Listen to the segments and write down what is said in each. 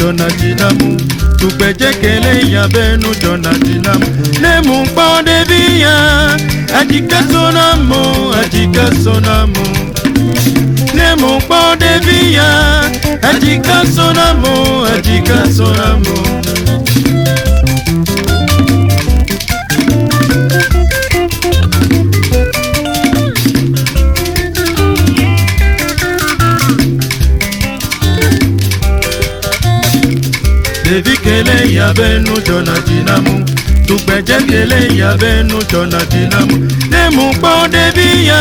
tonatilamu tupejekele ya benu tonatilamu ne munkpɔnde bi ya adikasonamo adikasonamo ne munkpɔnde bi ya adikasonamo adikasonamo. biele ya benu jona dinamu tugbẹjẹ biele ya benu jona dinamu demu kpọ debi ya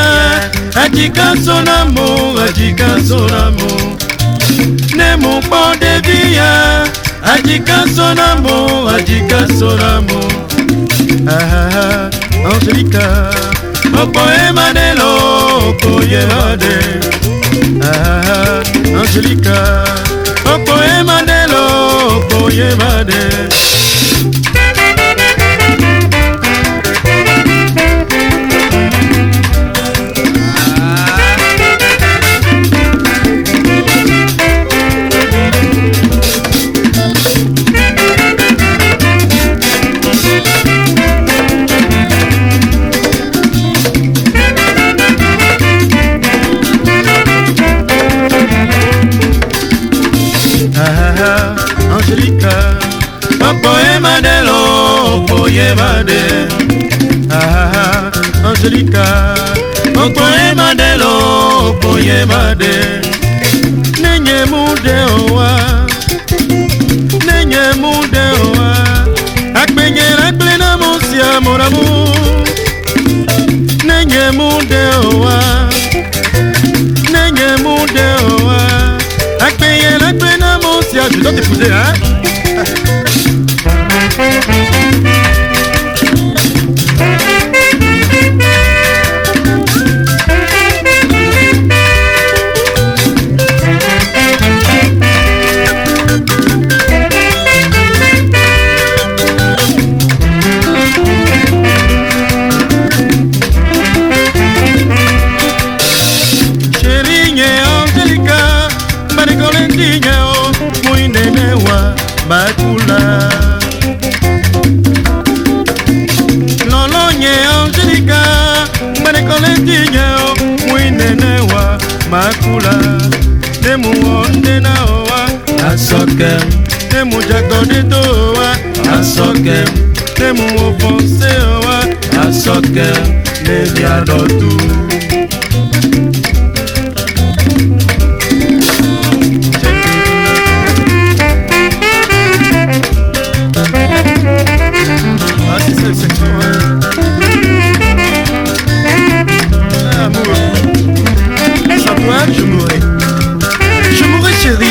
ajika sonamu ajika sonamu demu kpọ debi ya ajika sonamu ajika sonamu ahaha angelika okoyemanelo okoyehode ahaha angelika okoyemanelo. okoyeba de Angelica Opoye madelo, opoye made Nenye mude owa Nenye mude owa Akbenye rakble na monsia moramu Nenye mude owa Nenye mude owa Akbenye rakble na monsia Je dois t'épouser hein makula nde mu wonde na owa na soke nde mu jagodeto owa na soke nde mu ofonse owa na soke nde viadotu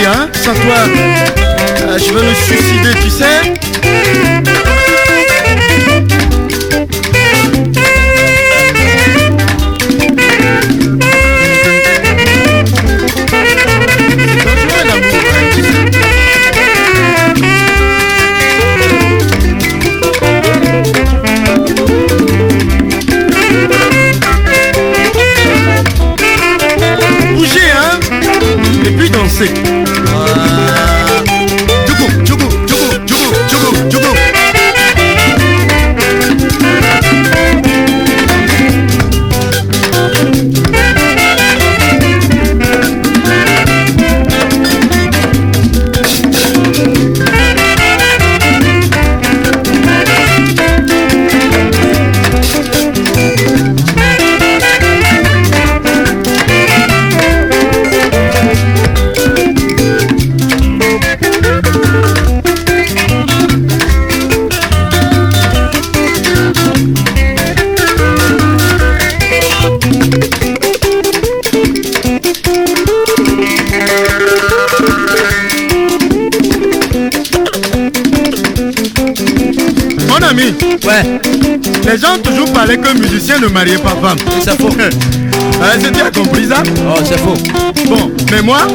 Hein, sans toi, euh, je veux me suicider, tu sais ouais. les gens toujours parlaient que musicien ne mariait pas femme. C'est faux. Euh, bien compris ça Oh, c'est faux. Bon, mais moi,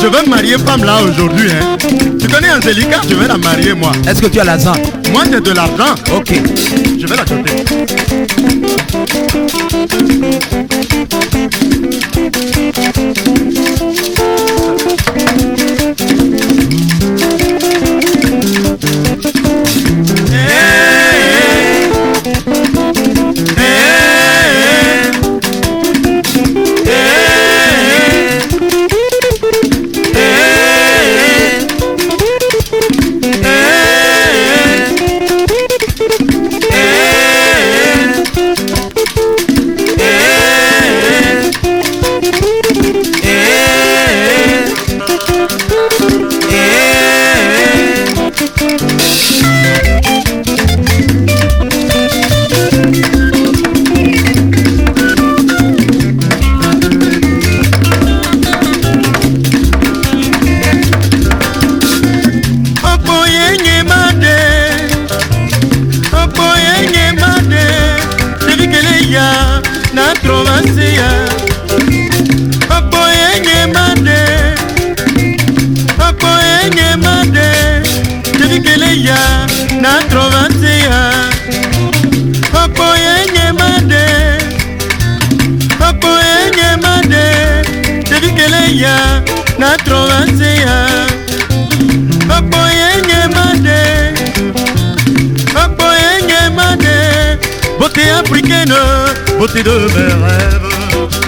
je veux marier femme là aujourd'hui. Hein. Tu connais Angélica Je vais la marier moi. Est-ce que tu as l'argent Moi j'ai de l'argent. Ok. Je vais la nzeya natrova nzeya oboyenge made oboyenge made beauté africaine beauté de mes rêves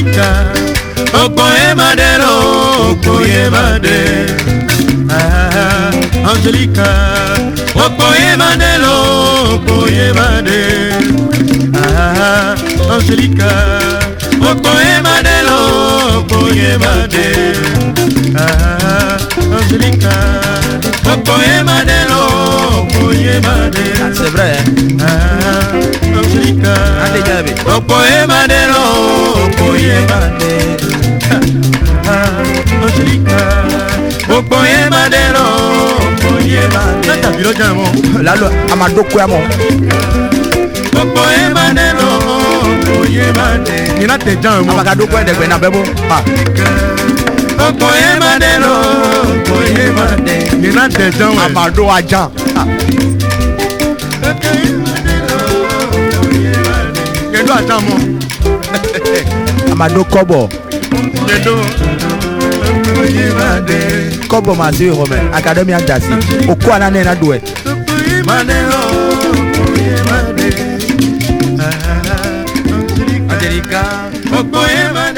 tika okoyeba de lo okoyeba de ah, angelika okoyeba de lo okoyeba de ah, angelika okoyeba de lo okoyeba de ah, angelika okoyeba de lo okoyeba de ah, angelika okoyeba de yẹn bá dé lọ́sirika gbogbo yẹn bá dé lọ gbogbo yẹn bá dé. ṣé tàbí lọ́jà ẹ̀ mọ́. lálọ́ a àmà no kọ́bọ̀. kọ́bọ̀ maa sebi xɔmɛ akademi adasi o kó ana nɛ na do ɛ. Angelica, Okoyema.